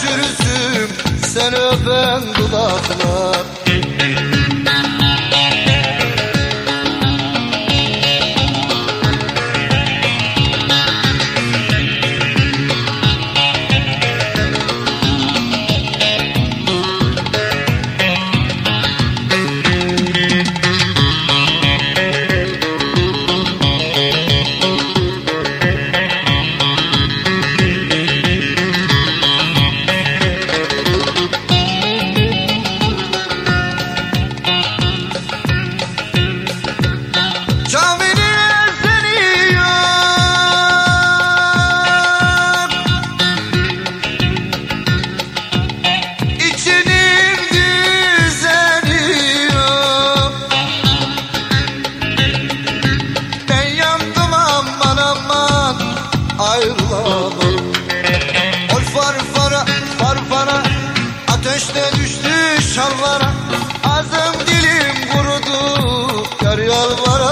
Çürüsün Sen öpen dudaklar Düşmüş hallara Ağzım dilim kurudu. Yar yalvara